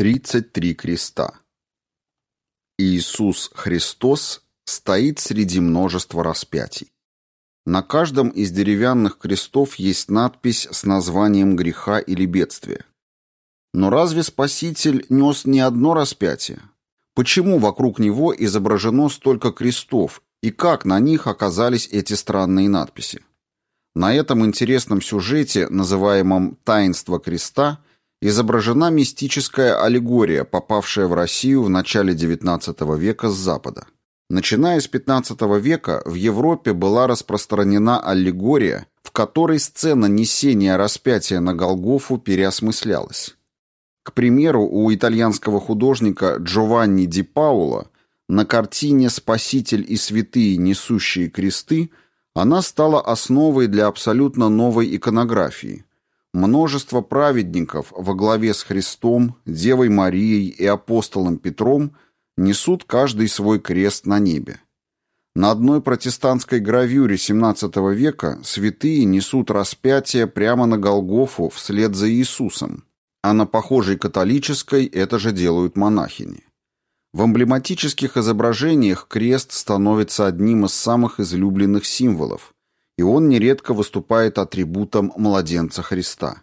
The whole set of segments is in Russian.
33 креста. Иисус Христос стоит среди множества распятий. На каждом из деревянных крестов есть надпись с названием греха или бедствия. Но разве Спаситель нес не одно распятие? Почему вокруг него изображено столько крестов и как на них оказались эти странные надписи? На этом интересном сюжете, называемом «Таинство креста», изображена мистическая аллегория, попавшая в Россию в начале XIX века с Запада. Начиная с XV века в Европе была распространена аллегория, в которой сцена несения распятия на Голгофу переосмыслялась. К примеру, у итальянского художника Джованни Ди Пауло на картине «Спаситель и святые, несущие кресты» она стала основой для абсолютно новой иконографии – Множество праведников во главе с Христом, Девой Марией и апостолом Петром несут каждый свой крест на небе. На одной протестантской гравюре XVII века святые несут распятие прямо на Голгофу вслед за Иисусом, а на похожей католической это же делают монахини. В эмблематических изображениях крест становится одним из самых излюбленных символов, и он нередко выступает атрибутом младенца Христа.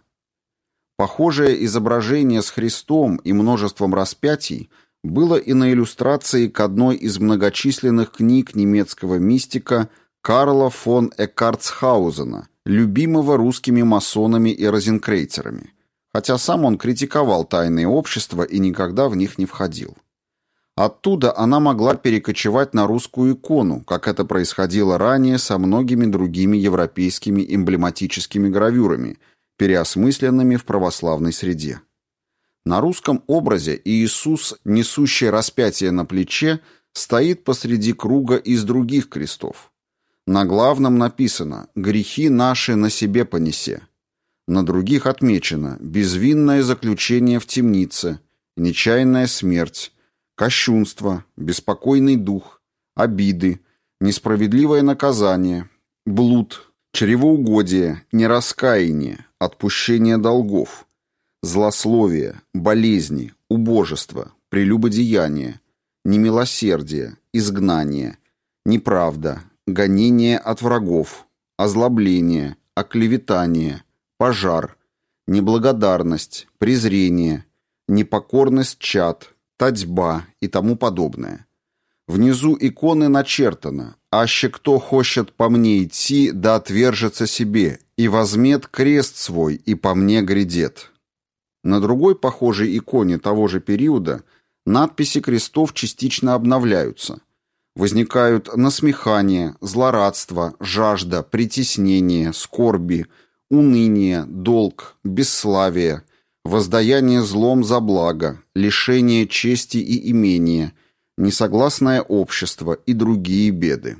Похожее изображение с Христом и множеством распятий было и на иллюстрации к одной из многочисленных книг немецкого мистика Карла фон Эккартсхаузена, любимого русскими масонами и розенкрейцерами, хотя сам он критиковал тайные общества и никогда в них не входил. Оттуда она могла перекочевать на русскую икону, как это происходило ранее со многими другими европейскими эмблематическими гравюрами, переосмысленными в православной среде. На русском образе Иисус, несущий распятие на плече, стоит посреди круга из других крестов. На главном написано «Грехи наши на себе понесе». На других отмечено «Безвинное заключение в темнице», «Нечаянная смерть», кощунство, беспокойный дух, обиды, несправедливое наказание, блуд, чревоугодие, нераскаяние, отпущение долгов, злословие, болезни, убожество, прелюбодеяние, немилосердие, изгнание, неправда, гонение от врагов, озлобление, оклеветание, пожар, неблагодарность, презрение, непокорность чад, татьба и тому подобное. Внизу иконы начертано «Аще кто хочет по мне идти, да отвержется себе, и возмет крест свой, и по мне грядет». На другой похожей иконе того же периода надписи крестов частично обновляются. Возникают насмехание, злорадство, жажда, притеснение, скорби, уныние, долг, бесславие, воздаяние злом за благо, лишение чести и имения, несогласное общество и другие беды.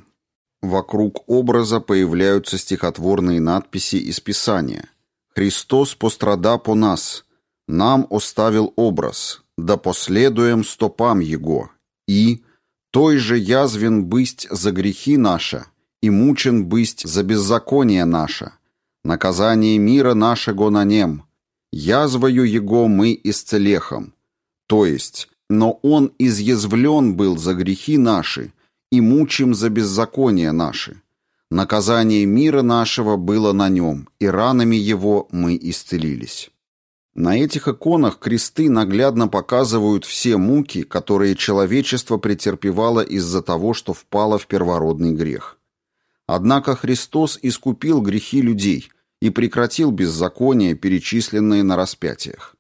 Вокруг образа появляются стихотворные надписи из Писания. «Христос пострада по нас, нам оставил образ, да последуем стопам Его, и той же язвен бысть за грехи наши, и мучен бысть за беззаконие наше, наказание мира нашего на нем, язвою его мы исцелехом. То есть, но он изъязвлен был за грехи наши и мучим за беззаконие наши. Наказание мира нашего было на нем, и ранами его мы исцелились». На этих иконах кресты наглядно показывают все муки, которые человечество претерпевало из-за того, что впало в первородный грех. Однако Христос искупил грехи людей, и прекратил беззаконие, перечисленные на распятиях.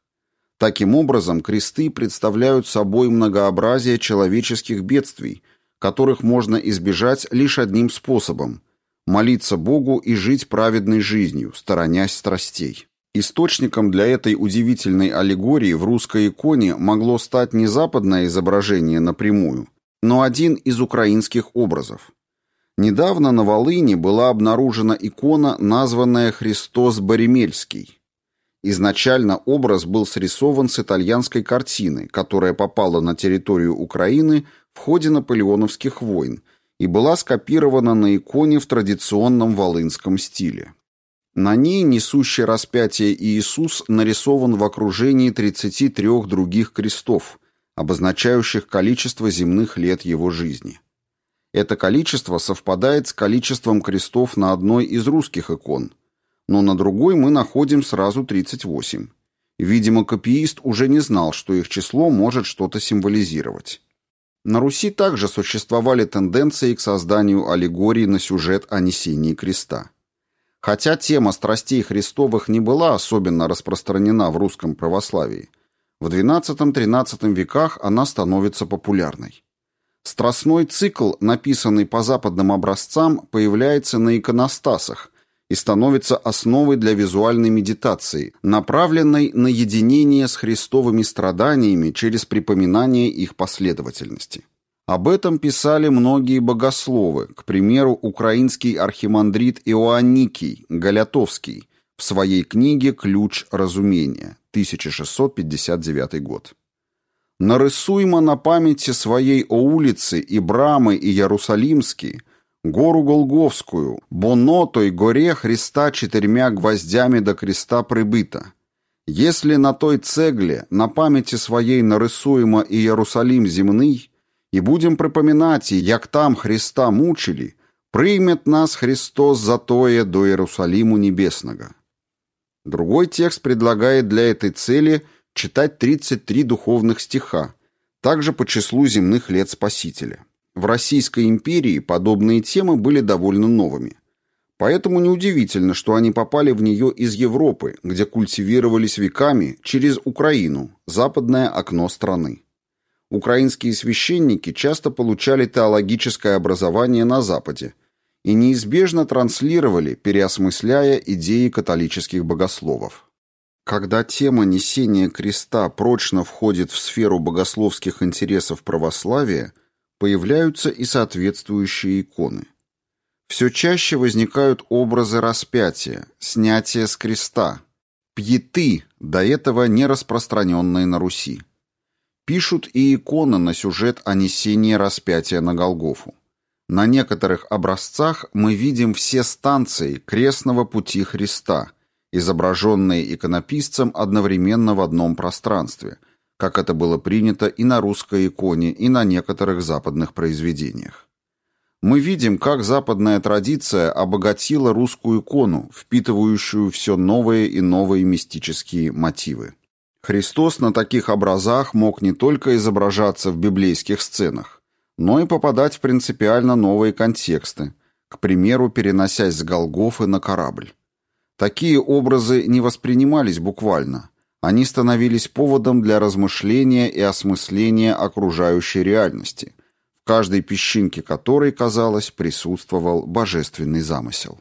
Таким образом, кресты представляют собой многообразие человеческих бедствий, которых можно избежать лишь одним способом – молиться Богу и жить праведной жизнью, сторонясь страстей. Источником для этой удивительной аллегории в русской иконе могло стать не западное изображение напрямую, но один из украинских образов. Недавно на Волыне была обнаружена икона, названная «Христос Боремельский». Изначально образ был срисован с итальянской картины, которая попала на территорию Украины в ходе наполеоновских войн и была скопирована на иконе в традиционном волынском стиле. На ней несущий распятие Иисус нарисован в окружении 33 других крестов, обозначающих количество земных лет его жизни. Это количество совпадает с количеством крестов на одной из русских икон, но на другой мы находим сразу 38. Видимо, копиист уже не знал, что их число может что-то символизировать. На Руси также существовали тенденции к созданию аллегорий на сюжет о несении креста. Хотя тема страстей Христовых не была особенно распространена в русском православии, в XII-XIII веках она становится популярной. Страстной цикл, написанный по западным образцам, появляется на иконостасах и становится основой для визуальной медитации, направленной на единение с христовыми страданиями через припоминание их последовательности. Об этом писали многие богословы, к примеру, украинский архимандрит Иоанникий Галятовский в своей книге «Ключ разумения» 1659 год. «Нарисуймо на памяти своей о улице и брамы и Иерусалимские, гору Голговскую, бо на той горе Христа четырьмя гвоздями до креста прибыта. Если на той цегле на памяти своей нарисуемо и Иерусалим земный, и будем припоминать, як там Христа мучили, примет нас Христос за тое до Иерусалиму небесного. Другой текст предлагает для этой цели читать 33 духовных стиха, также по числу земных лет Спасителя. В Российской империи подобные темы были довольно новыми. Поэтому неудивительно, что они попали в нее из Европы, где культивировались веками через Украину, западное окно страны. Украинские священники часто получали теологическое образование на Западе и неизбежно транслировали, переосмысляя идеи католических богословов. Когда тема несения креста прочно входит в сферу богословских интересов православия, появляются и соответствующие иконы. Все чаще возникают образы распятия, снятия с креста, пьеты, до этого не распространенные на Руси. Пишут и иконы на сюжет о несении распятия на Голгофу. На некоторых образцах мы видим все станции крестного пути Христа, изображенные иконописцем одновременно в одном пространстве, как это было принято и на русской иконе, и на некоторых западных произведениях. Мы видим, как западная традиция обогатила русскую икону, впитывающую все новые и новые мистические мотивы. Христос на таких образах мог не только изображаться в библейских сценах, но и попадать в принципиально новые контексты, к примеру, переносясь с Голгофы на корабль. Такие образы не воспринимались буквально. Они становились поводом для размышления и осмысления окружающей реальности, в каждой песчинке которой, казалось, присутствовал божественный замысел.